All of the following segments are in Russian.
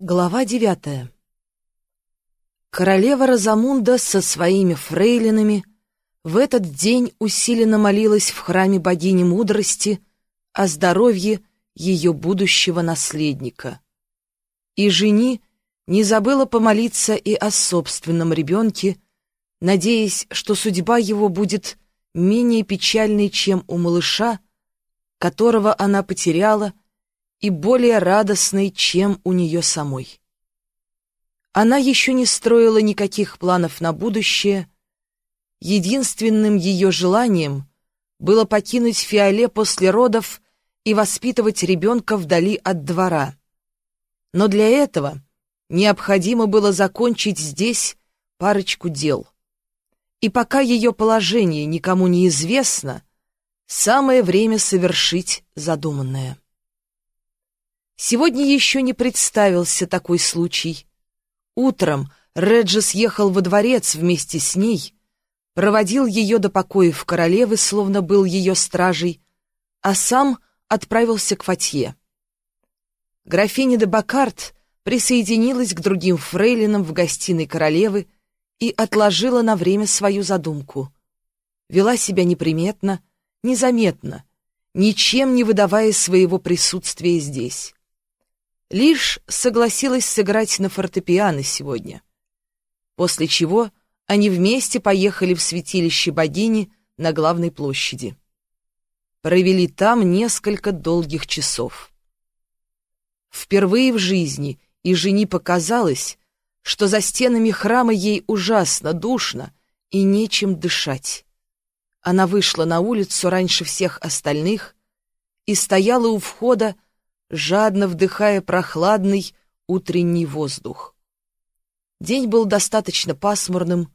Глава девятая Королева Розамунда со своими фрейлинами в этот день усиленно молилась в храме богини мудрости о здоровье ее будущего наследника. И жени не забыла помолиться и о собственном ребенке, надеясь, что судьба его будет менее печальной, чем у малыша, которого она потеряла, и более радостной, чем у нее самой. Она еще не строила никаких планов на будущее. Единственным ее желанием было покинуть Фиоле после родов и воспитывать ребенка вдали от двора. Но для этого необходимо было закончить здесь парочку дел. И пока ее положение никому не известно, самое время совершить задуманное. Сегодня еще не представился такой случай. Утром Реджис ехал во дворец вместе с ней, проводил ее до покоев королевы, словно был ее стражей, а сам отправился к Фатье. Графиня де Бакарт присоединилась к другим фрейлинам в гостиной королевы и отложила на время свою задумку. Вела себя неприметно, незаметно, ничем не выдавая своего присутствия здесь лишь согласилась сыграть на фортепиано сегодня. После чего они вместе поехали в святилище богини на главной площади. Провели там несколько долгих часов. Впервые в жизни и жени показалось, что за стенами храма ей ужасно душно и нечем дышать. Она вышла на улицу раньше всех остальных и стояла у входа, жадно вдыхая прохладный утренний воздух. День был достаточно пасмурным,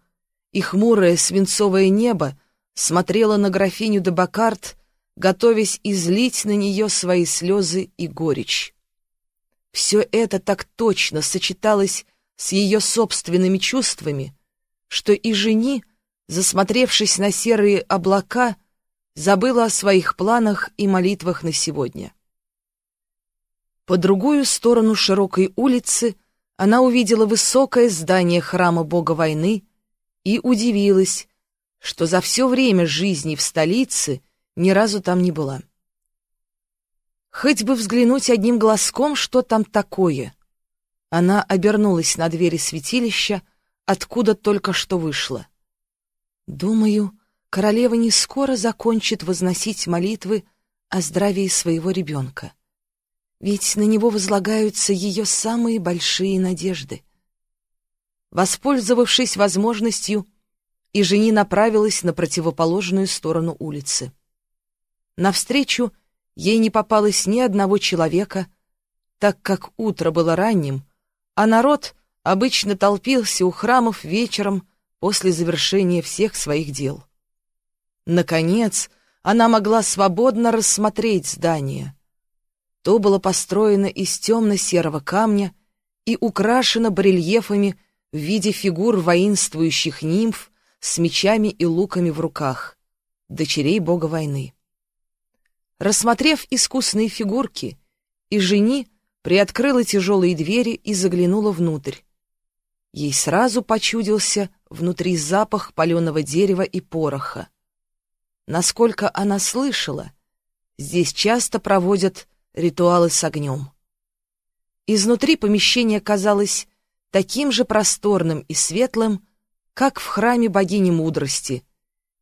и хмурое свинцовое небо смотрело на графиню де Бакарт, готовясь излить на нее свои слезы и горечь. Все это так точно сочеталось с ее собственными чувствами, что и жени, засмотревшись на серые облака, забыла о своих планах и молитвах на сегодня. По другую сторону широкой улицы она увидела высокое здание храма бога войны и удивилась, что за все время жизни в столице ни разу там не была. Хоть бы взглянуть одним глазком, что там такое. Она обернулась на двери святилища, откуда только что вышла. Думаю, королева не скоро закончит возносить молитвы о здравии своего ребенка ведь на него возлагаются ее самые большие надежды. Воспользовавшись возможностью, и жени направилась на противоположную сторону улицы. Навстречу ей не попалось ни одного человека, так как утро было ранним, а народ обычно толпился у храмов вечером после завершения всех своих дел. Наконец, она могла свободно рассмотреть здание — то было построено из темно-серого камня и украшено барельефами в виде фигур воинствующих нимф с мечами и луками в руках, дочерей бога войны. Рассмотрев искусные фигурки, и жени приоткрыла тяжелые двери и заглянула внутрь. Ей сразу почудился внутри запах паленого дерева и пороха. Насколько она слышала, здесь часто проводят ритуалы с огнем. Изнутри помещение казалось таким же просторным и светлым, как в храме богини мудрости,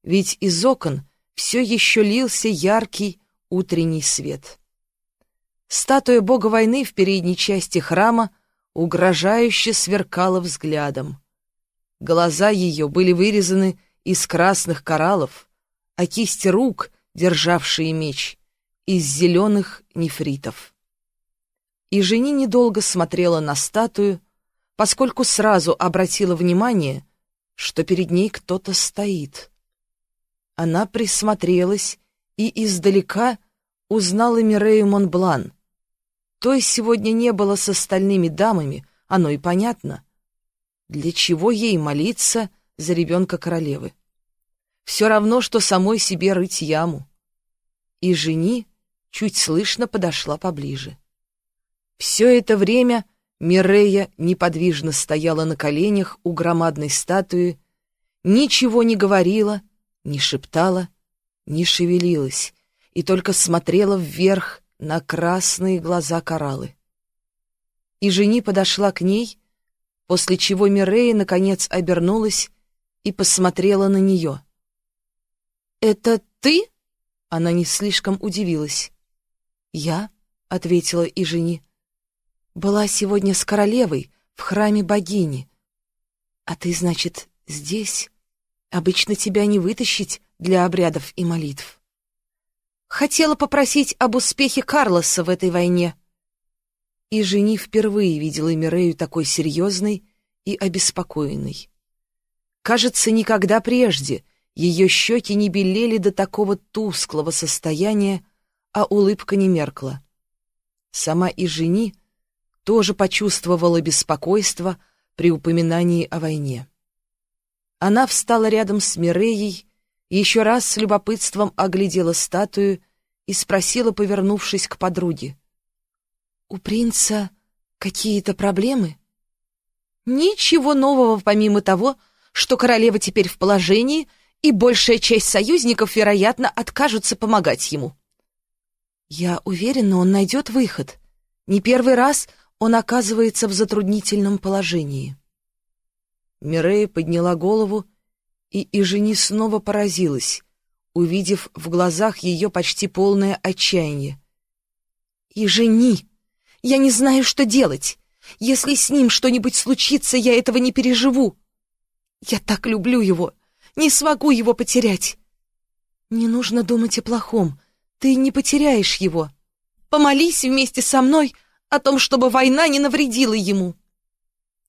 ведь из окон все еще лился яркий утренний свет. Статуя бога войны в передней части храма угрожающе сверкала взглядом. Глаза ее были вырезаны из красных кораллов, а кисти рук, державшие меч, из зеленых нефритов. И жени недолго смотрела на статую, поскольку сразу обратила внимание, что перед ней кто-то стоит. Она присмотрелась и издалека узнала Мирею Монблан. Той сегодня не было с остальными дамами, оно и понятно. Для чего ей молиться за ребенка королевы? Все равно, что самой себе рыть яму. И жени чуть слышно подошла поближе. Все это время Мирея неподвижно стояла на коленях у громадной статуи, ничего не говорила, не шептала, не шевелилась и только смотрела вверх на красные глаза кораллы. И жени подошла к ней, после чего Мирея наконец обернулась и посмотрела на нее. «Это ты?» — она не слишком удивилась. «Я?» — ответила и жени. «Была сегодня с королевой в храме богини. А ты, значит, здесь? Обычно тебя не вытащить для обрядов и молитв». Хотела попросить об успехе Карлоса в этой войне. И жени впервые видела Мирею такой серьезной и обеспокоенной. Кажется, никогда прежде ее щеки не белели до такого тусклого состояния, а улыбка не меркла. Сама и жени тоже почувствовала беспокойство при упоминании о войне. Она встала рядом с Миреей еще раз с любопытством оглядела статую и спросила, повернувшись к подруге. «У принца какие-то проблемы?» «Ничего нового, помимо того, что королева теперь в положении, и большая часть союзников, вероятно, откажутся помогать ему». «Я уверена, он найдет выход. Не первый раз он оказывается в затруднительном положении». Мирея подняла голову и Ижени снова поразилась, увидев в глазах ее почти полное отчаяние. «Ижени! Я не знаю, что делать! Если с ним что-нибудь случится, я этого не переживу! Я так люблю его! Не смогу его потерять!» «Не нужно думать о плохом, ты не потеряешь его. Помолись вместе со мной о том, чтобы война не навредила ему!»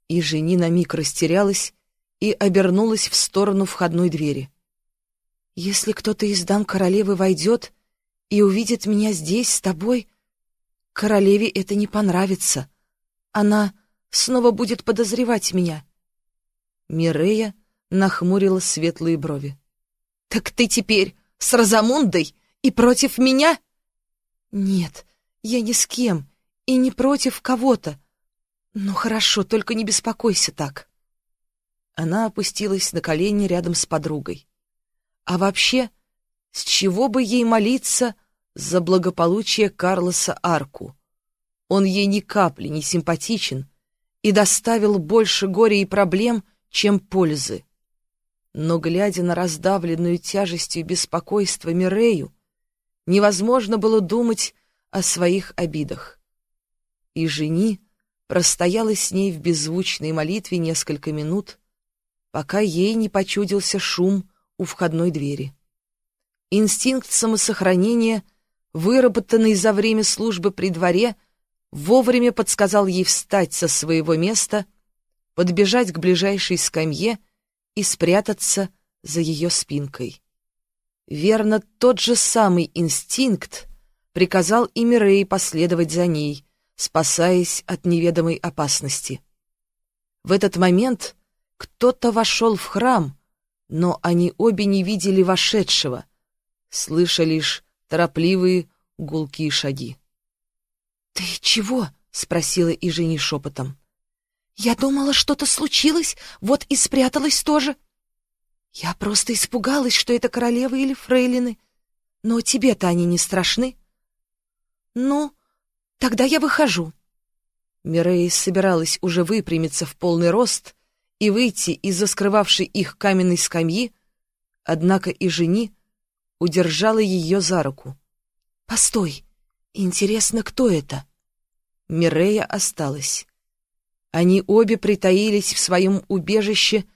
И жени на миг растерялась, и обернулась в сторону входной двери. «Если кто-то из дам королевы войдет и увидит меня здесь с тобой, королеве это не понравится. Она снова будет подозревать меня». Мирея нахмурила светлые брови. «Так ты теперь с Розамундой и против меня?» «Нет, я ни с кем и не против кого-то. Ну хорошо, только не беспокойся так». Она опустилась на колени рядом с подругой. А вообще, с чего бы ей молиться за благополучие Карлоса Арку? Он ей ни капли не симпатичен и доставил больше горя и проблем, чем пользы. Но, глядя на раздавленную тяжестью беспокойства Мирею, невозможно было думать о своих обидах. И жени простояла с ней в беззвучной молитве несколько минут, пока ей не почудился шум у входной двери. Инстинкт самосохранения, выработанный за время службы при дворе, вовремя подсказал ей встать со своего места, подбежать к ближайшей скамье и спрятаться за ее спинкой. Верно, тот же самый инстинкт приказал и Мирей последовать за ней, спасаясь от неведомой опасности. В этот момент кто-то вошел в храм, но они обе не видели вошедшего, слыша лишь торопливые гулкие шаги. «Ты чего?» — спросила Ижени шепотом. «Я думала, что-то случилось, вот и спряталась тоже». «Я просто испугалась, что это королевы или фрейлины. Но тебе-то они не страшны?» «Ну, тогда я выхожу». Мирей собиралась уже выпрямиться в полный рост, и выйти из-за скрывавшей их каменной скамьи, однако и жени удержала ее за руку. «Постой! Интересно, кто это?» Мирея осталась. Они обе притаились в своем убежище,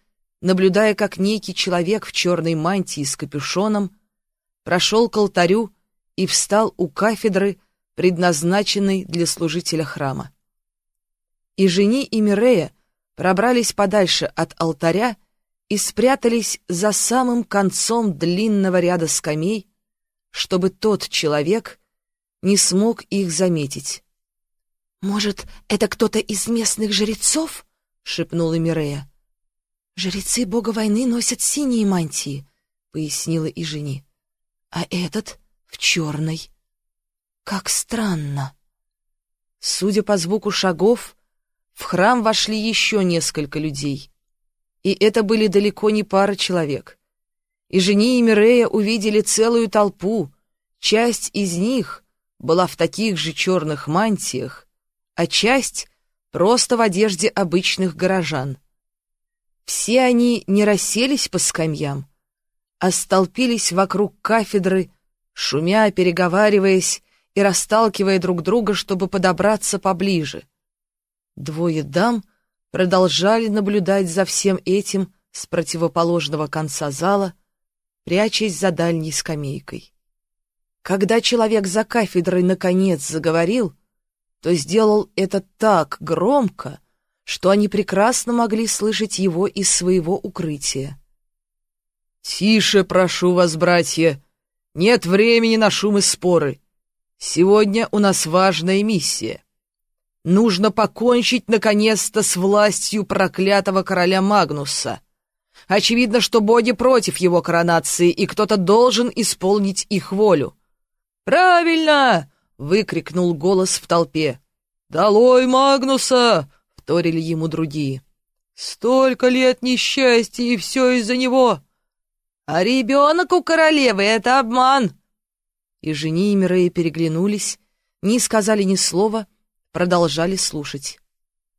наблюдая, как некий человек в черной мантии с капюшоном прошел к алтарю и встал у кафедры, предназначенной для служителя храма. И жени и Мирея пробрались подальше от алтаря и спрятались за самым концом длинного ряда скамей, чтобы тот человек не смог их заметить. «Может, это кто-то из местных жрецов?» — шепнула Мирея. «Жрецы бога войны носят синие мантии», — пояснила и жени. «А этот в черной. Как странно». Судя по звуку шагов, в храм вошли еще несколько людей. И это были далеко не пара человек. И жени и Мирея увидели целую толпу, часть из них была в таких же черных мантиях, а часть просто в одежде обычных горожан. Все они не расселись по скамьям, а столпились вокруг кафедры, шумя, переговариваясь и расталкивая друг друга, чтобы подобраться поближе. Двое дам продолжали наблюдать за всем этим с противоположного конца зала, прячась за дальней скамейкой. Когда человек за кафедрой наконец заговорил, то сделал это так громко, что они прекрасно могли слышать его из своего укрытия. «Тише, прошу вас, братья! Нет времени на шум и споры. Сегодня у нас важная миссия. Нужно покончить, наконец-то, с властью проклятого короля Магнуса. Очевидно, что боги против его коронации, и кто-то должен исполнить их волю. «Правильно!» — выкрикнул голос в толпе. «Долой Магнуса!» — вторили ему другие. «Столько лет несчастья, и все из-за него!» «А ребенок у королевы — это обман!» И жени и Мирея переглянулись, не сказали ни слова, продолжали слушать.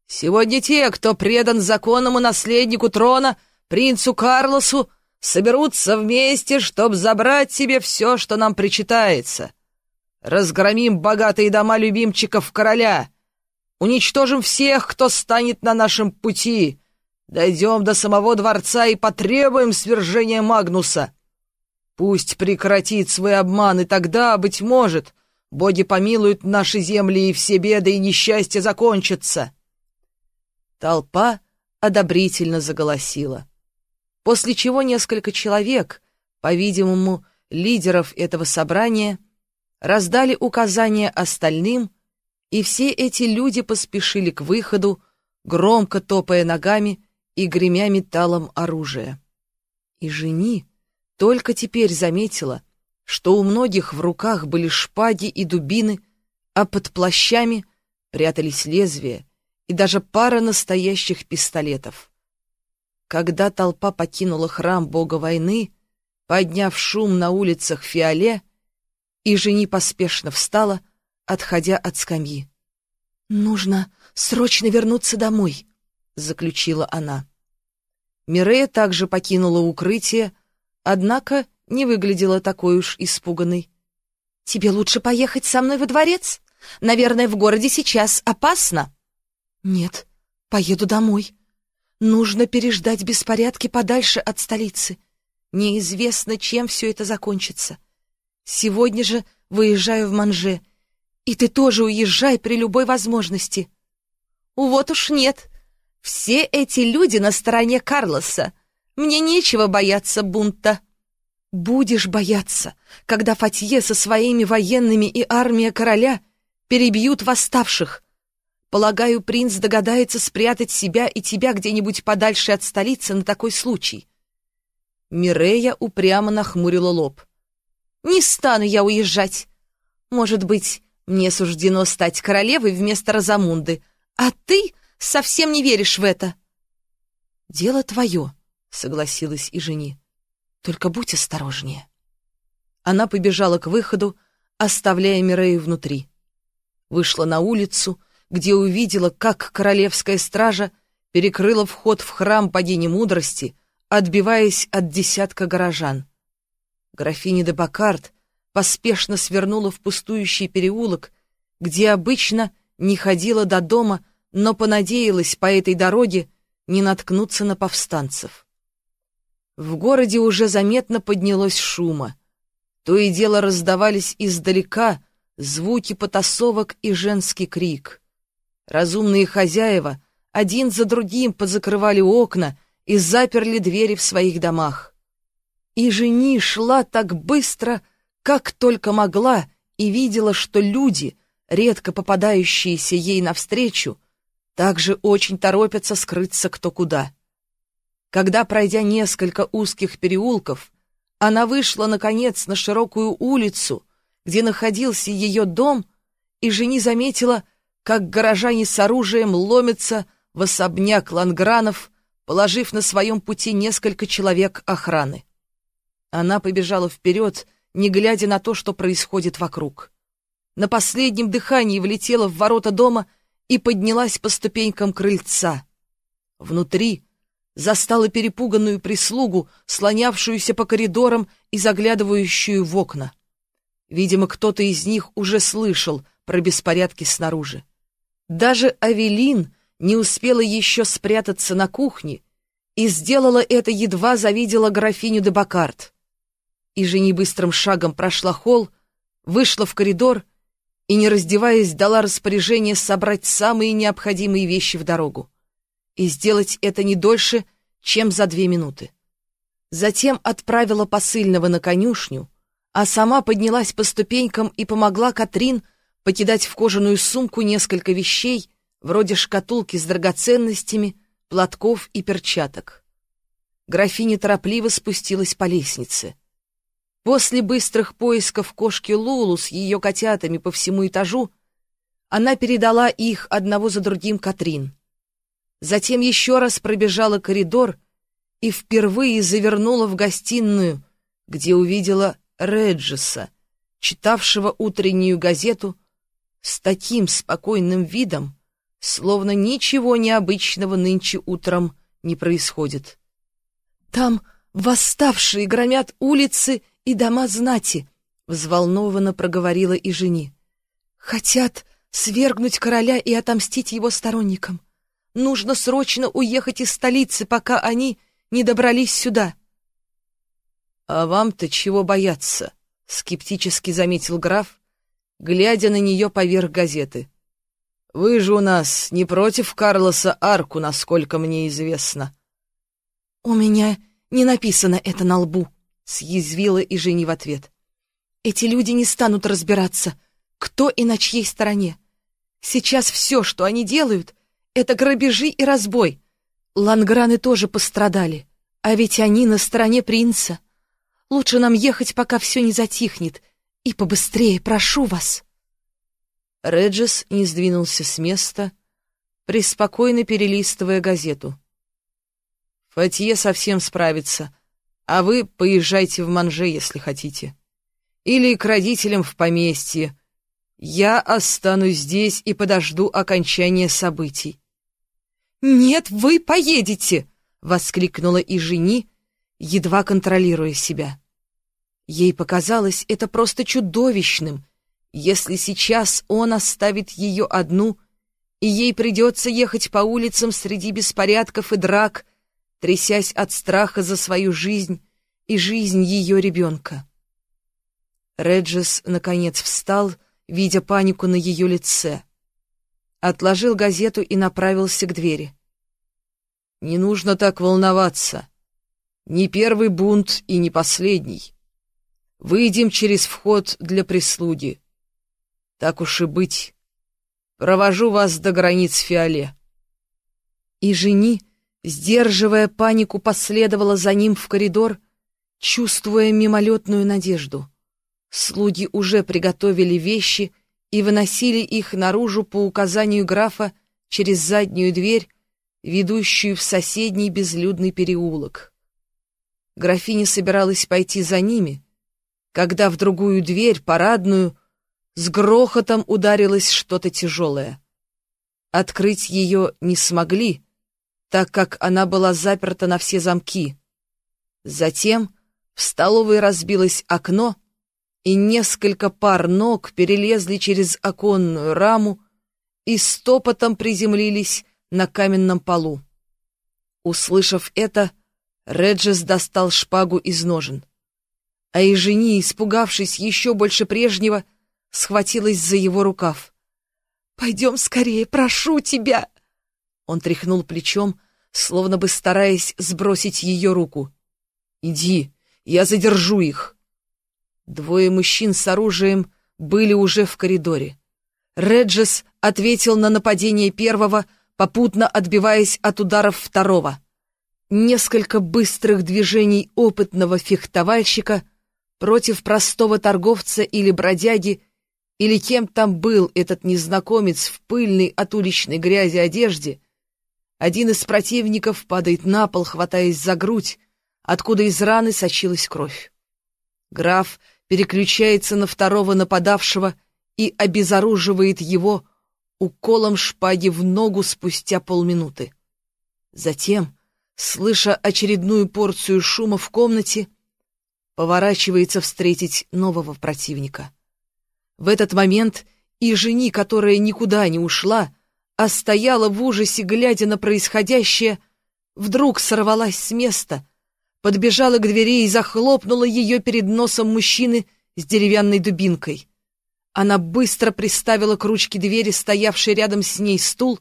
«Сегодня те, кто предан законному наследнику трона, принцу Карлосу, соберутся вместе, чтобы забрать себе все, что нам причитается. Разгромим богатые дома любимчиков короля. Уничтожим всех, кто станет на нашем пути. Дойдем до самого дворца и потребуем свержения Магнуса. Пусть прекратит свой обман, и тогда, быть может, боги помилуют наши земли, и все беды и несчастья закончатся. Толпа одобрительно заголосила. После чего несколько человек, по-видимому, лидеров этого собрания, раздали указания остальным, и все эти люди поспешили к выходу, громко топая ногами и гремя металлом оружия. И жени только теперь заметила, что у многих в руках были шпаги и дубины, а под плащами прятались лезвия и даже пара настоящих пистолетов. Когда толпа покинула храм бога войны, подняв шум на улицах Фиоле, и жени поспешно встала, отходя от скамьи. «Нужно срочно вернуться домой», — заключила она. Мирея также покинула укрытие, однако не выглядела такой уж испуганной. «Тебе лучше поехать со мной во дворец? Наверное, в городе сейчас опасно». «Нет, поеду домой. Нужно переждать беспорядки подальше от столицы. Неизвестно, чем все это закончится. Сегодня же выезжаю в Манже. И ты тоже уезжай при любой возможности. Вот уж нет. Все эти люди на стороне Карлоса. Мне нечего бояться бунта. Будешь бояться, когда Фатье со своими военными и армия короля перебьют восставших. Полагаю, принц догадается спрятать себя и тебя где-нибудь подальше от столицы на такой случай. Мирея упрямо нахмурила лоб. Не стану я уезжать. Может быть, мне суждено стать королевой вместо Розамунды, а ты совсем не веришь в это. Дело твое, согласилась и жени. Только будь осторожнее. Она побежала к выходу, оставляя Мирею внутри. Вышла на улицу, где увидела, как королевская стража перекрыла вход в храм богини мудрости, отбиваясь от десятка горожан. Графиня де Бакарт поспешно свернула в пустующий переулок, где обычно не ходила до дома, но понадеялась по этой дороге не наткнуться на повстанцев. В городе уже заметно поднялось шума. То и дело раздавались издалека звуки потасовок и женский крик. Разумные хозяева один за другим позакрывали окна и заперли двери в своих домах. И жени шла так быстро, как только могла, и видела, что люди, редко попадающиеся ей навстречу, также очень торопятся скрыться кто куда. Когда, пройдя несколько узких переулков, она вышла, наконец, на широкую улицу, где находился ее дом, и жени заметила, как горожане с оружием ломятся в особняк Лангранов, положив на своем пути несколько человек охраны. Она побежала вперед, не глядя на то, что происходит вокруг. На последнем дыхании влетела в ворота дома и поднялась по ступенькам крыльца. Внутри застала перепуганную прислугу, слонявшуюся по коридорам и заглядывающую в окна. Видимо, кто-то из них уже слышал про беспорядки снаружи. Даже Авелин не успела еще спрятаться на кухне и сделала это, едва завидела графиню де Бакарт. И жени быстрым шагом прошла холл, вышла в коридор и, не раздеваясь, дала распоряжение собрать самые необходимые вещи в дорогу. И сделать это не дольше, чем за две минуты. Затем отправила посыльного на конюшню, а сама поднялась по ступенькам и помогла Катрин покидать в кожаную сумку несколько вещей, вроде шкатулки с драгоценностями, платков и перчаток. Графиня торопливо спустилась по лестнице. После быстрых поисков кошки Лулу с ее котятами по всему этажу, она передала их одного за другим Катрин. Затем еще раз пробежала коридор и впервые завернула в гостиную, где увидела Реджеса, читавшего утреннюю газету с таким спокойным видом, словно ничего необычного нынче утром не происходит. «Там восставшие громят улицы и дома знати», — взволнованно проговорила и жени. «Хотят свергнуть короля и отомстить его сторонникам. Нужно срочно уехать из столицы, пока они не добрались сюда». «А вам-то чего бояться?» — скептически заметил граф, глядя на нее поверх газеты. «Вы же у нас не против Карлоса Арку, насколько мне известно». «У меня не написано это на лбу», — съязвила и жени в ответ. «Эти люди не станут разбираться, кто и на чьей стороне. Сейчас все, что они делают, — это грабежи и разбой. Ланграны тоже пострадали, а ведь они на стороне принца». Лучше нам ехать, пока все не затихнет. И побыстрее, прошу вас. Реджес не сдвинулся с места, преспокойно перелистывая газету. Фатье совсем справится, а вы поезжайте в Манже, если хотите. Или к родителям в поместье. Я останусь здесь и подожду окончания событий. «Нет, вы поедете!» — воскликнула и жени, едва контролируя себя. Ей показалось это просто чудовищным, если сейчас он оставит ее одну, и ей придется ехать по улицам среди беспорядков и драк, трясясь от страха за свою жизнь и жизнь ее ребенка. Реджес, наконец, встал, видя панику на ее лице. Отложил газету и направился к двери. «Не нужно так волноваться», не первый бунт и не последний. Выйдем через вход для прислуги. Так уж и быть. Провожу вас до границ Фиоле. И жени, сдерживая панику, последовала за ним в коридор, чувствуя мимолетную надежду. Слуги уже приготовили вещи и выносили их наружу по указанию графа через заднюю дверь, ведущую в соседний безлюдный переулок. Графиня собиралась пойти за ними, когда в другую дверь, парадную, с грохотом ударилось что-то тяжелое. Открыть ее не смогли, так как она была заперта на все замки. Затем в столовой разбилось окно, и несколько пар ног перелезли через оконную раму и стопотом приземлились на каменном полу. Услышав это, Реджес достал шпагу из ножен. А и жени, испугавшись еще больше прежнего, схватилась за его рукав. «Пойдем скорее, прошу тебя!» Он тряхнул плечом, словно бы стараясь сбросить ее руку. «Иди, я задержу их!» Двое мужчин с оружием были уже в коридоре. Реджес ответил на нападение первого, попутно отбиваясь от ударов второго. Несколько быстрых движений опытного фехтовальщика против простого торговца или бродяги, или кем там был этот незнакомец в пыльной от уличной грязи одежде, один из противников падает на пол, хватаясь за грудь, откуда из раны сочилась кровь. Граф переключается на второго нападавшего и обезоруживает его уколом шпаги в ногу спустя полминуты. Затем, слыша очередную порцию шума в комнате, поворачивается встретить нового противника. В этот момент и жени, которая никуда не ушла, а стояла в ужасе, глядя на происходящее, вдруг сорвалась с места, подбежала к двери и захлопнула ее перед носом мужчины с деревянной дубинкой. Она быстро приставила к ручке двери стоявший рядом с ней стул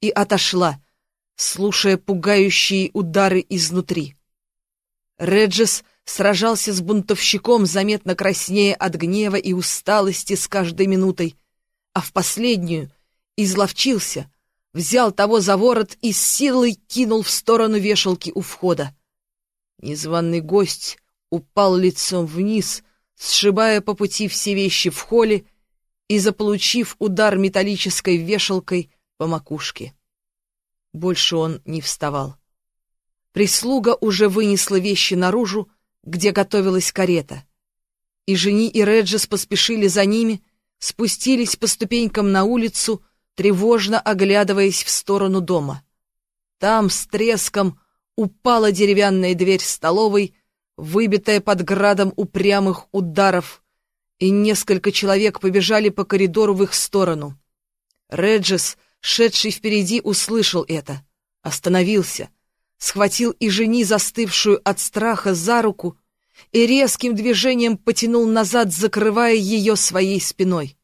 и отошла, слушая пугающие удары изнутри. Реджес сражался с бунтовщиком, заметно краснее от гнева и усталости с каждой минутой, а в последнюю изловчился, взял того за ворот и с силой кинул в сторону вешалки у входа. Незваный гость упал лицом вниз, сшибая по пути все вещи в холле и заполучив удар металлической вешалкой по макушке. Больше он не вставал. Прислуга уже вынесла вещи наружу, где готовилась карета. И жени и Реджес поспешили за ними, спустились по ступенькам на улицу, тревожно оглядываясь в сторону дома. Там с треском упала деревянная дверь столовой, выбитая под градом упрямых ударов, и несколько человек побежали по коридору в их сторону. Реджес, шедший впереди, услышал это, остановился — схватил и жени застывшую от страха за руку и резким движением потянул назад, закрывая ее своей спиной.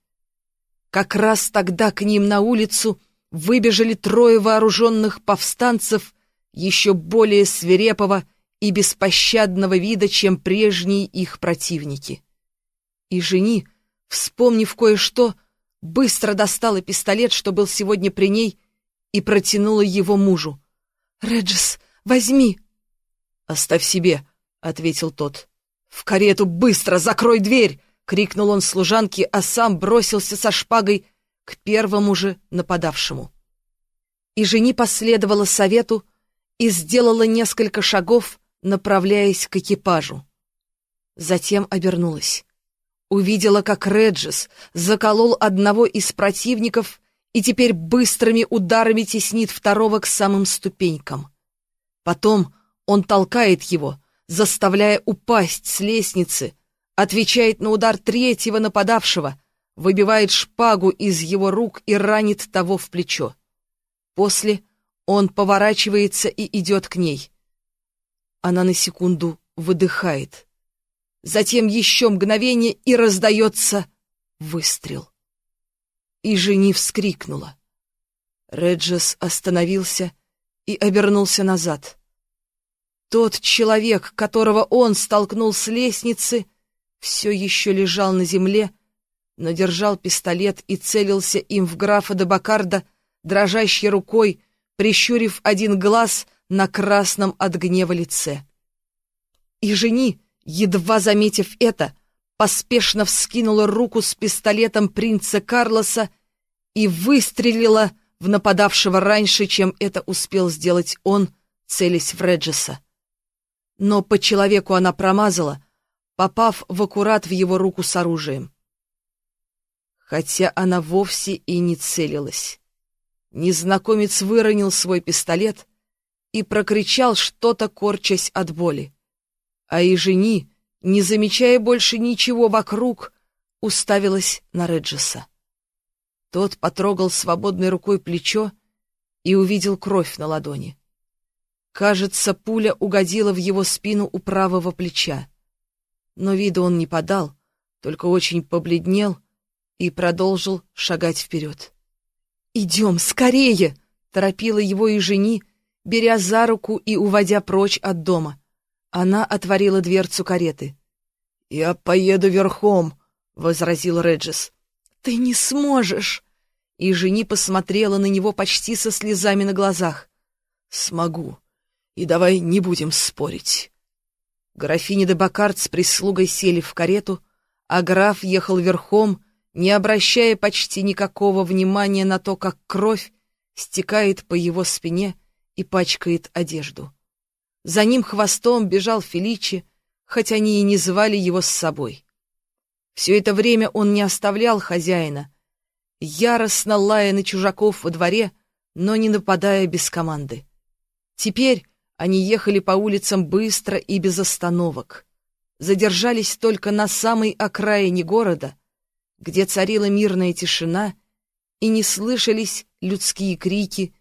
Как раз тогда к ним на улицу выбежали трое вооруженных повстанцев еще более свирепого и беспощадного вида, чем прежние их противники. И жени, вспомнив кое-что, быстро достала пистолет, что был сегодня при ней, и протянула его мужу. «Реджис, возьми!» «Оставь себе», — ответил тот. «В карету быстро закрой дверь!» — крикнул он служанке, а сам бросился со шпагой к первому же нападавшему. И жени последовала совету и сделала несколько шагов, направляясь к экипажу. Затем обернулась. Увидела, как Реджис заколол одного из противников и теперь быстрыми ударами теснит второго к самым ступенькам. Потом он толкает его, заставляя упасть с лестницы, отвечает на удар третьего нападавшего, выбивает шпагу из его рук и ранит того в плечо. После он поворачивается и идет к ней. Она на секунду выдыхает. Затем еще мгновение и раздается выстрел и жени вскрикнула. Реджес остановился и обернулся назад. Тот человек, которого он столкнул с лестницы, все еще лежал на земле, но держал пистолет и целился им в графа де Бакарда, дрожащей рукой, прищурив один глаз на красном от гнева лице. И жени, едва заметив это, поспешно вскинула руку с пистолетом принца Карлоса и выстрелила в нападавшего раньше, чем это успел сделать он, целясь в Реджеса. Но по человеку она промазала, попав в аккурат в его руку с оружием. Хотя она вовсе и не целилась. Незнакомец выронил свой пистолет и прокричал что-то, корчась от боли. А и жени, не замечая больше ничего вокруг, уставилась на Реджеса. Тот потрогал свободной рукой плечо и увидел кровь на ладони. Кажется, пуля угодила в его спину у правого плеча. Но вида он не подал, только очень побледнел и продолжил шагать вперед. «Идем, скорее!» — торопила его и жени, беря за руку и уводя прочь от дома. Она отворила дверцу кареты. «Я поеду верхом», — возразил Реджис. «Ты не сможешь!» И жени посмотрела на него почти со слезами на глазах. «Смогу. И давай не будем спорить». Графиня де Бакарт с прислугой сели в карету, а граф ехал верхом, не обращая почти никакого внимания на то, как кровь стекает по его спине и пачкает одежду. За ним хвостом бежал Феличи, хоть они и не звали его с собой. Все это время он не оставлял хозяина, яростно лая на чужаков во дворе, но не нападая без команды. Теперь они ехали по улицам быстро и без остановок. Задержались только на самой окраине города, где царила мирная тишина, и не слышались людские крики,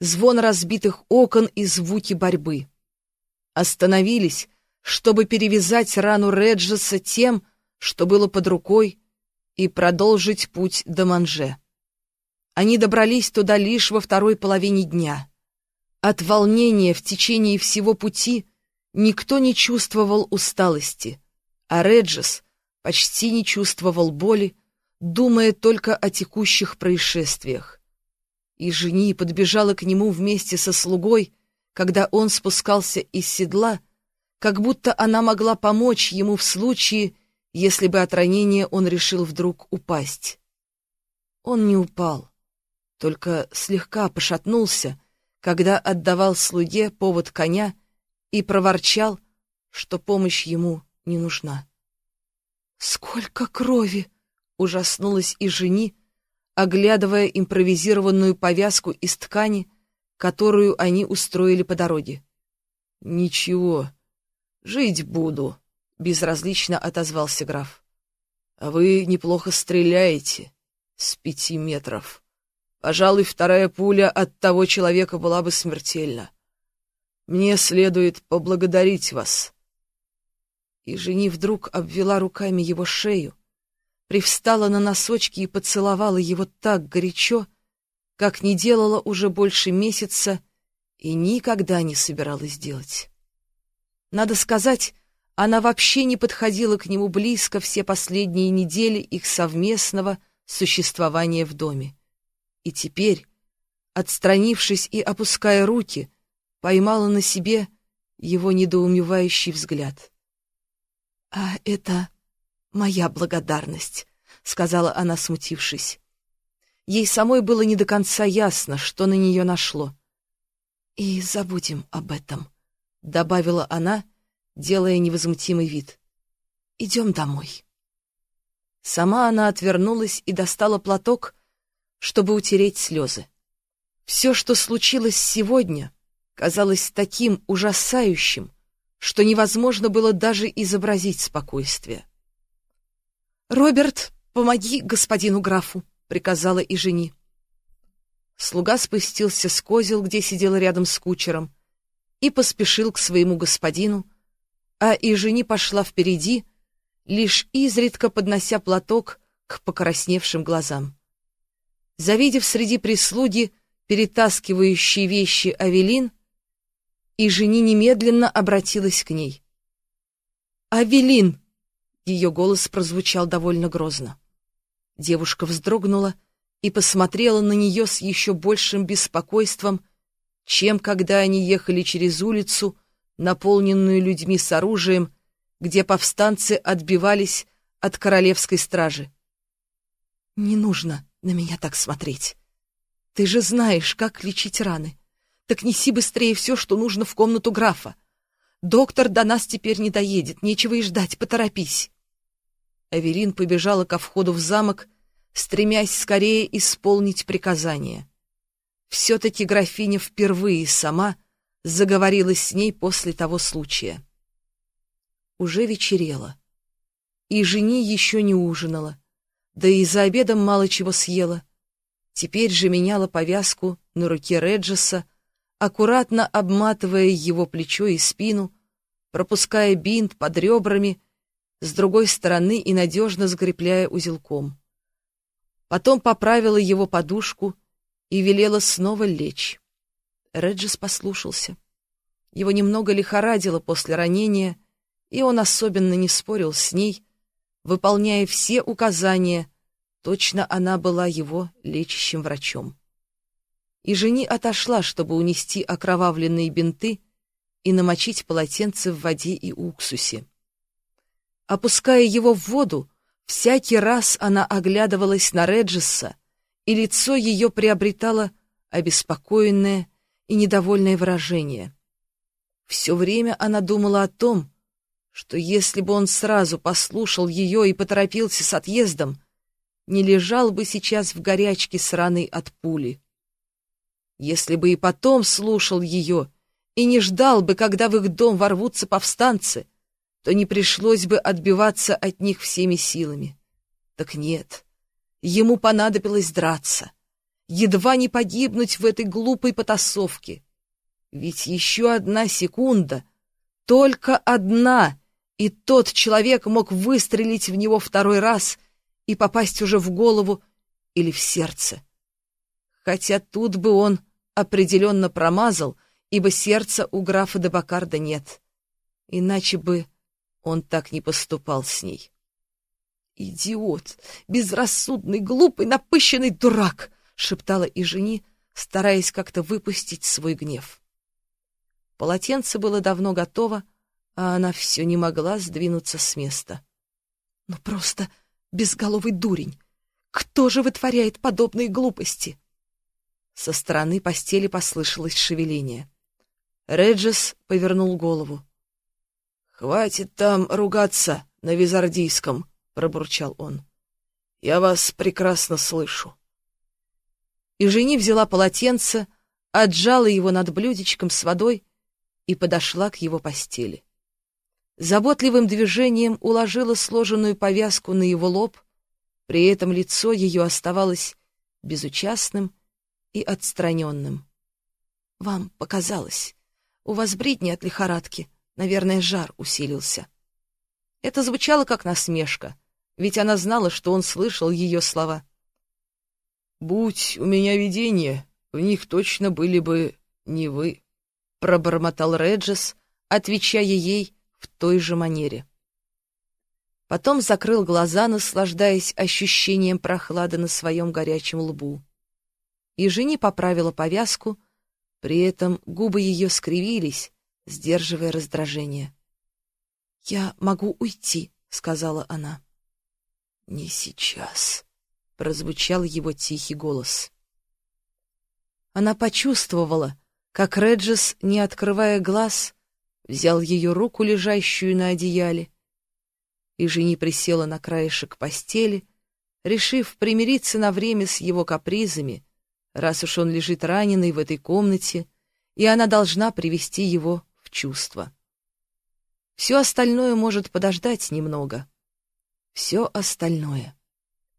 звон разбитых окон и звуки борьбы. Остановились, чтобы перевязать рану Реджеса тем, что было под рукой, и продолжить путь до Манже. Они добрались туда лишь во второй половине дня. От волнения в течение всего пути никто не чувствовал усталости, а Реджес почти не чувствовал боли, думая только о текущих происшествиях. И жени подбежала к нему вместе со слугой, когда он спускался из седла, как будто она могла помочь ему в случае, если бы от ранения он решил вдруг упасть. Он не упал, только слегка пошатнулся, когда отдавал слуге повод коня и проворчал, что помощь ему не нужна. «Сколько крови!» — ужаснулась и жени, оглядывая импровизированную повязку из ткани, которую они устроили по дороге. «Ничего, жить буду», — безразлично отозвался граф. «А вы неплохо стреляете с пяти метров». Пожалуй, вторая пуля от того человека была бы смертельна. Мне следует поблагодарить вас. И жени вдруг обвела руками его шею, привстала на носочки и поцеловала его так горячо, как не делала уже больше месяца и никогда не собиралась делать. Надо сказать, она вообще не подходила к нему близко все последние недели их совместного существования в доме и теперь, отстранившись и опуская руки, поймала на себе его недоумевающий взгляд. «А это моя благодарность», — сказала она, смутившись. Ей самой было не до конца ясно, что на нее нашло. «И забудем об этом», — добавила она, делая невозмутимый вид. «Идем домой». Сама она отвернулась и достала платок, чтобы утереть слезы. Все, что случилось сегодня, казалось таким ужасающим, что невозможно было даже изобразить спокойствие. «Роберт, помоги господину графу», — приказала и жени. Слуга спустился с козел, где сидел рядом с кучером, и поспешил к своему господину, а и жени пошла впереди, лишь изредка поднося платок к покрасневшим глазам. Завидев среди прислуги перетаскивающие вещи Авелин, и жени немедленно обратилась к ней. «Авелин!» — ее голос прозвучал довольно грозно. Девушка вздрогнула и посмотрела на нее с еще большим беспокойством, чем когда они ехали через улицу, наполненную людьми с оружием, где повстанцы отбивались от королевской стражи. «Не нужно», на меня так смотреть. Ты же знаешь, как лечить раны. Так неси быстрее все, что нужно в комнату графа. Доктор до нас теперь не доедет, нечего и ждать, поторопись. Эвелин побежала ко входу в замок, стремясь скорее исполнить приказание. Все-таки графиня впервые сама заговорила с ней после того случая. Уже вечерело, и жени еще не ужинала да и за обедом мало чего съела. Теперь же меняла повязку на руке Реджеса, аккуратно обматывая его плечо и спину, пропуская бинт под ребрами, с другой стороны и надежно закрепляя узелком. Потом поправила его подушку и велела снова лечь. Реджес послушался. Его немного лихорадило после ранения, и он особенно не спорил с ней, выполняя все указания, точно она была его лечащим врачом. И жени отошла, чтобы унести окровавленные бинты и намочить полотенце в воде и уксусе. Опуская его в воду, Всякий раз она оглядывалась на Реджеса, и лицо ее приобретало обеспокоенное и недовольное выражение. Все время она думала о том, что если бы он сразу послушал ее и поторопился с отъездом, не лежал бы сейчас в горячке сраной от пули. Если бы и потом слушал ее и не ждал бы, когда в их дом ворвутся повстанцы, то не пришлось бы отбиваться от них всеми силами. Так нет, ему понадобилось драться, едва не погибнуть в этой глупой потасовке. Ведь еще одна секунда, только одна — и тот человек мог выстрелить в него второй раз и попасть уже в голову или в сердце. Хотя тут бы он определенно промазал, ибо сердца у графа де Бакарда нет. Иначе бы он так не поступал с ней. «Идиот! Безрассудный, глупый, напыщенный дурак!» — шептала и жени, стараясь как-то выпустить свой гнев. Полотенце было давно готово, а она все не могла сдвинуться с места. «Ну просто безголовый дурень! Кто же вытворяет подобные глупости?» Со стороны постели послышалось шевеление. Реджес повернул голову. «Хватит там ругаться на визардийском», — пробурчал он. «Я вас прекрасно слышу». И жени взяла полотенце, отжала его над блюдечком с водой и подошла к его постели заботливым движением уложила сложенную повязку на его лоб, при этом лицо ее оставалось безучастным и отстраненным. «Вам показалось. У вас бредни от лихорадки. Наверное, жар усилился». Это звучало как насмешка, ведь она знала, что он слышал ее слова. «Будь у меня видение, в них точно были бы не вы», — пробормотал Реджес, отвечая ей в той же манере. Потом закрыл глаза, наслаждаясь ощущением прохлады на своем горячем лбу. И жени поправила повязку, при этом губы ее скривились, сдерживая раздражение. «Я могу уйти», — сказала она. «Не сейчас», — прозвучал его тихий голос. Она почувствовала, как Реджес, не открывая глаз, взял ее руку, лежащую на одеяле, и жени присела на краешек постели, решив примириться на время с его капризами, раз уж он лежит раненый в этой комнате, и она должна привести его в чувство. Все остальное может подождать немного. Все остальное.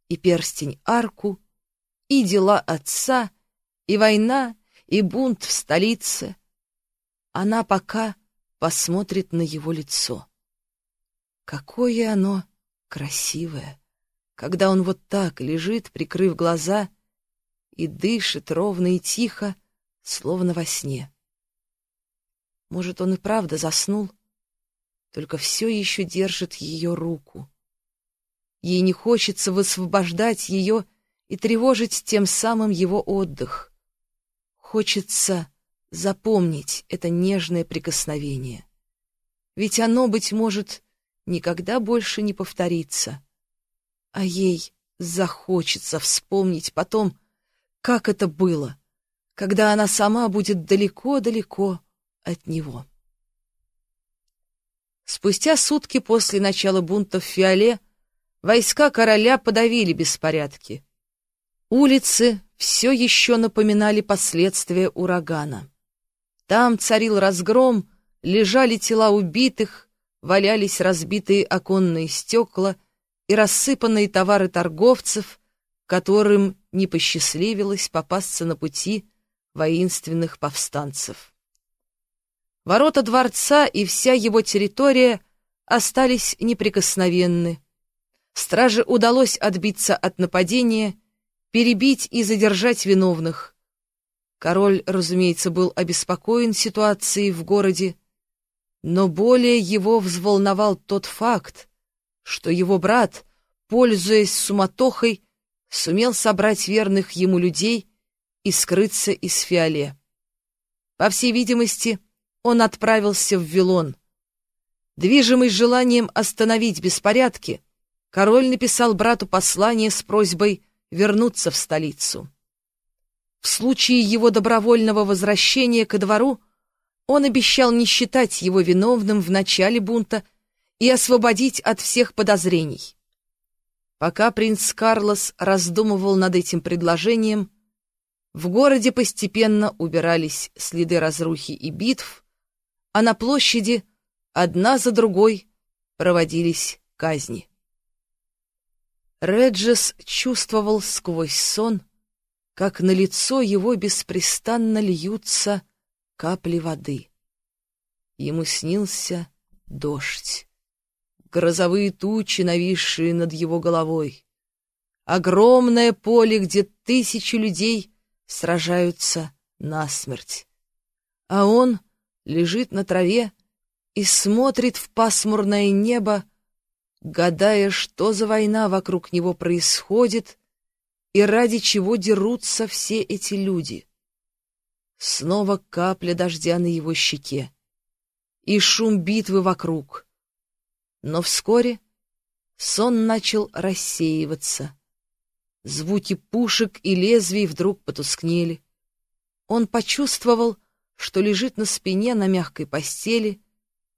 И перстень арку, и дела отца, и война, и бунт в столице. Она пока посмотрит на его лицо. Какое оно красивое, когда он вот так лежит, прикрыв глаза, и дышит ровно и тихо, словно во сне. Может, он и правда заснул, только все еще держит ее руку. Ей не хочется высвобождать ее и тревожить тем самым его отдых. Хочется запомнить это нежное прикосновение. Ведь оно, быть может, никогда больше не повторится. А ей захочется вспомнить потом, как это было, когда она сама будет далеко-далеко от него. Спустя сутки после начала бунта в Фиоле войска короля подавили беспорядки. Улицы все еще напоминали последствия урагана. Там царил разгром, лежали тела убитых, валялись разбитые оконные стекла и рассыпанные товары торговцев, которым не посчастливилось попасться на пути воинственных повстанцев. Ворота дворца и вся его территория остались неприкосновенны. Страже удалось отбиться от нападения, перебить и задержать виновных. Король, разумеется, был обеспокоен ситуацией в городе, но более его взволновал тот факт, что его брат, пользуясь суматохой, сумел собрать верных ему людей и скрыться из Фиоле. По всей видимости, он отправился в Вилон. Движимый желанием остановить беспорядки, король написал брату послание с просьбой вернуться в столицу. В случае его добровольного возвращения ко двору он обещал не считать его виновным в начале бунта и освободить от всех подозрений. Пока принц Карлос раздумывал над этим предложением, в городе постепенно убирались следы разрухи и битв, а на площади одна за другой проводились казни. Реджес чувствовал сквозь сон, как на лицо его беспрестанно льются капли воды. Ему снился дождь, грозовые тучи, нависшие над его головой, огромное поле, где тысячи людей сражаются насмерть. А он лежит на траве и смотрит в пасмурное небо, гадая, что за война вокруг него происходит и ради чего дерутся все эти люди. Снова капля дождя на его щеке и шум битвы вокруг. Но вскоре сон начал рассеиваться. Звуки пушек и лезвий вдруг потускнели. Он почувствовал, что лежит на спине на мягкой постели,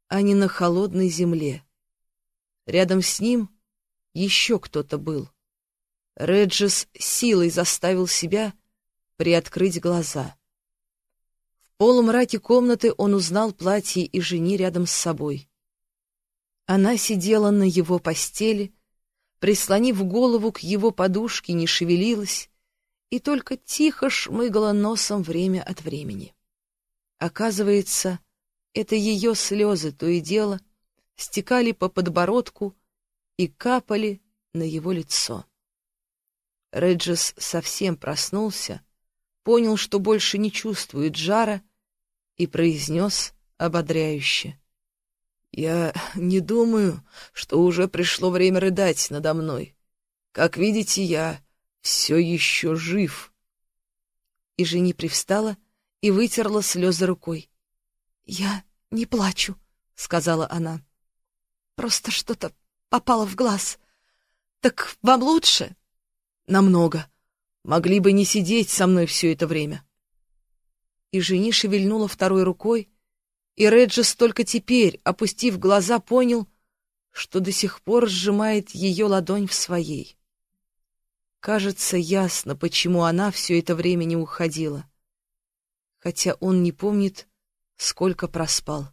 а не на холодной земле. Рядом с ним еще кто-то был. Реджес силой заставил себя приоткрыть глаза. В полумраке комнаты он узнал платье и жени рядом с собой. Она сидела на его постели, прислонив голову к его подушке, не шевелилась и только тихо шмыгала носом время от времени. Оказывается, это ее слезы то и дело стекали по подбородку и капали на его лицо. Реджес совсем проснулся, понял, что больше не чувствует жара, и произнес ободряюще. Я не думаю, что уже пришло время рыдать надо мной. Как видите, я все еще жив. И жени привстала и вытерла слезы рукой. — Я не плачу, — сказала она. — Просто что-то попало в глаз. Так вам лучше? — Намного. Могли бы не сидеть со мной все это время. И жени шевельнула второй рукой, и Реджес только теперь, опустив глаза, понял, что до сих пор сжимает ее ладонь в своей. Кажется, ясно, почему она все это время не уходила, хотя он не помнит, сколько проспал.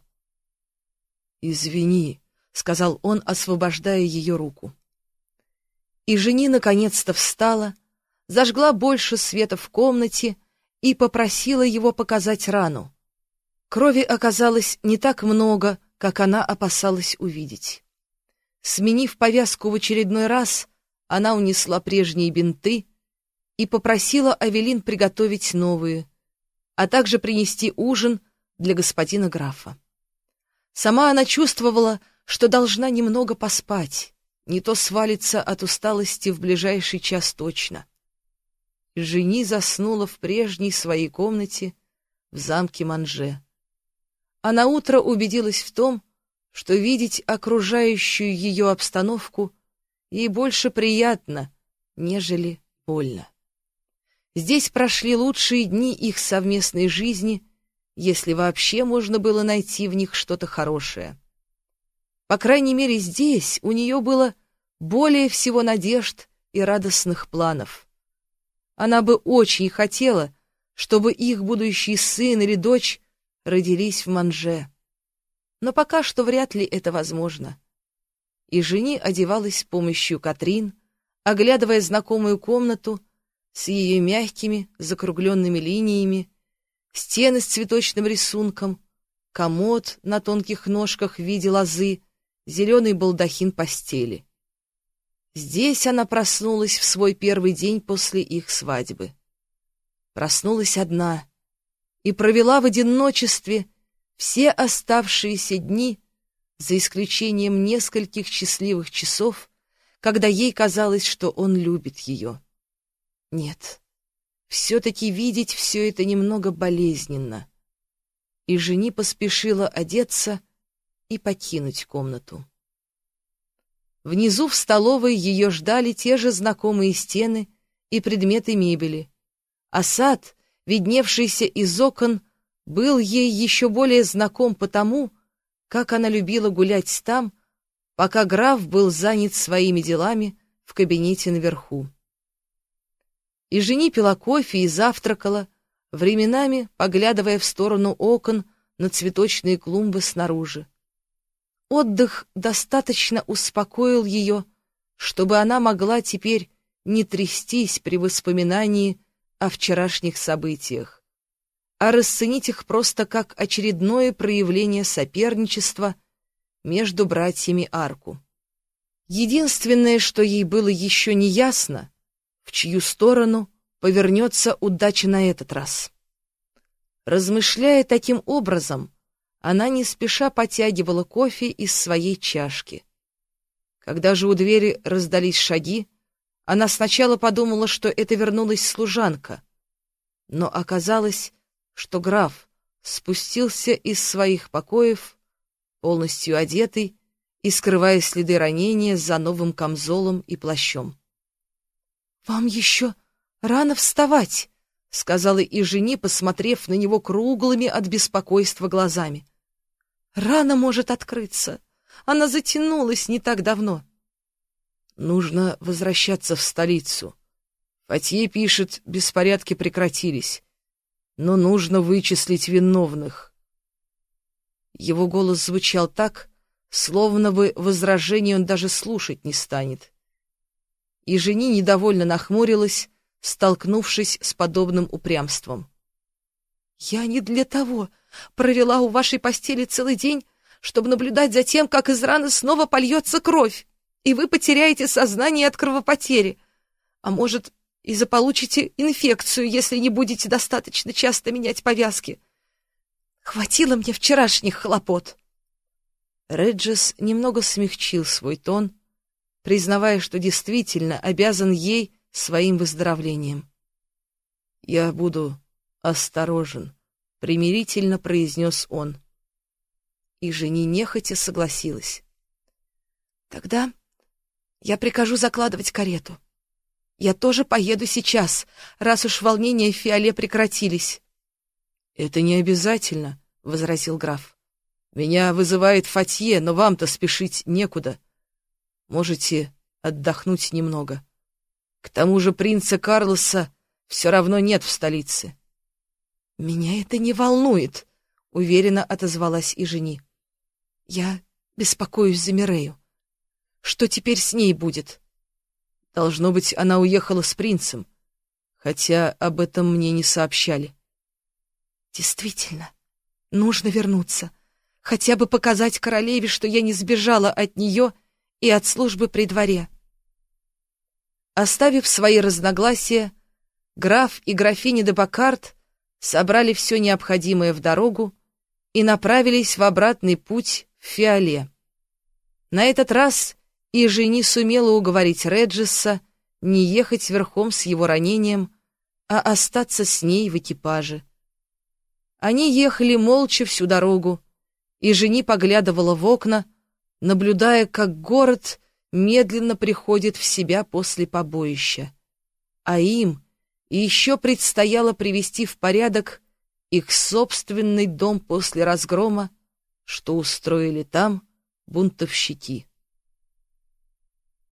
«Извини», — сказал он, освобождая ее руку. И жени наконец-то встала, зажгла больше света в комнате и попросила его показать рану. Крови оказалось не так много, как она опасалась увидеть. Сменив повязку в очередной раз, она унесла прежние бинты и попросила Авелин приготовить новые, а также принести ужин для господина графа. Сама она чувствовала, что должна немного поспать, не то свалится от усталости в ближайший час точно. Жени заснула в прежней своей комнате в замке Манже а на утро убедилась в том, что видеть окружающую ее обстановку ей больше приятно, нежели больно. Здесь прошли лучшие дни их совместной жизни, если вообще можно было найти в них что-то хорошее. По крайней мере, здесь у нее было более всего надежд и радостных планов. Она бы очень хотела, чтобы их будущий сын или дочь родились в Манже. Но пока что вряд ли это возможно. И жени одевалась с помощью Катрин, оглядывая знакомую комнату с ее мягкими закругленными линиями, стены с цветочным рисунком, комод на тонких ножках в виде лозы, зеленый балдахин постели. Здесь она проснулась в свой первый день после их свадьбы. Проснулась одна — и провела в одиночестве все оставшиеся дни, за исключением нескольких счастливых часов, когда ей казалось, что он любит ее. Нет, все-таки видеть все это немного болезненно. И жени поспешила одеться и покинуть комнату. Внизу в столовой ее ждали те же знакомые стены и предметы мебели, а сад, видневшийся из окон, был ей еще более знаком потому, как она любила гулять там, пока граф был занят своими делами в кабинете наверху. И жени пила кофе и завтракала, временами поглядывая в сторону окон на цветочные клумбы снаружи. Отдых достаточно успокоил ее, чтобы она могла теперь не трястись при воспоминании о вчерашних событиях, а расценить их просто как очередное проявление соперничества между братьями Арку. Единственное, что ей было еще не ясно, в чью сторону повернется удача на этот раз. Размышляя таким образом, она не спеша потягивала кофе из своей чашки. Когда же у двери раздались шаги, она сначала подумала, что это вернулась служанка, но оказалось, что граф спустился из своих покоев, полностью одетый и скрывая следы ранения за новым камзолом и плащом. «Вам еще рано вставать!» — сказала и жени, посмотрев на него круглыми от беспокойства глазами. «Рана может открыться. Она затянулась не так давно». «Нужно возвращаться в столицу. Фатье пишет, беспорядки прекратились. Но нужно вычислить виновных». Его голос звучал так, словно бы возражений он даже слушать не станет. И жени недовольно нахмурилась, столкнувшись с подобным упрямством. «Я не для того провела у вашей постели целый день, чтобы наблюдать за тем, как из раны снова польется кровь, и вы потеряете сознание от кровопотери. А может, и заполучите инфекцию, если не будете достаточно часто менять повязки. Хватило мне вчерашних хлопот». Реджес немного смягчил свой тон, признавая, что действительно обязан ей своим выздоровлением. «Я буду осторожен», — примирительно произнес он. И жени нехотя согласилась. «Тогда я прикажу закладывать карету. Я тоже поеду сейчас, раз уж волнения в фиале прекратились». «Это не обязательно», — возразил граф. «Меня вызывает Фатье, но вам-то спешить некуда. Можете отдохнуть немного». К тому же принца Карлоса все равно нет в столице. — Меня это не волнует, — уверенно отозвалась и жени. — Я беспокоюсь за Мирею. Что теперь с ней будет? Должно быть, она уехала с принцем, хотя об этом мне не сообщали. Действительно, нужно вернуться, хотя бы показать королеве, что я не сбежала от нее и от службы при дворе. Оставив свои разногласия, граф и графиня де Бакарт собрали все необходимое в дорогу и направились в обратный путь в Фиоле. На этот раз и жени сумела уговорить Реджеса не ехать верхом с его ранением, а остаться с ней в экипаже. Они ехали молча всю дорогу, и жени поглядывала в окна, наблюдая, как город медленно приходит в себя после побоища. А им еще предстояло привести в порядок их собственный дом после разгрома, что устроили там бунтовщики.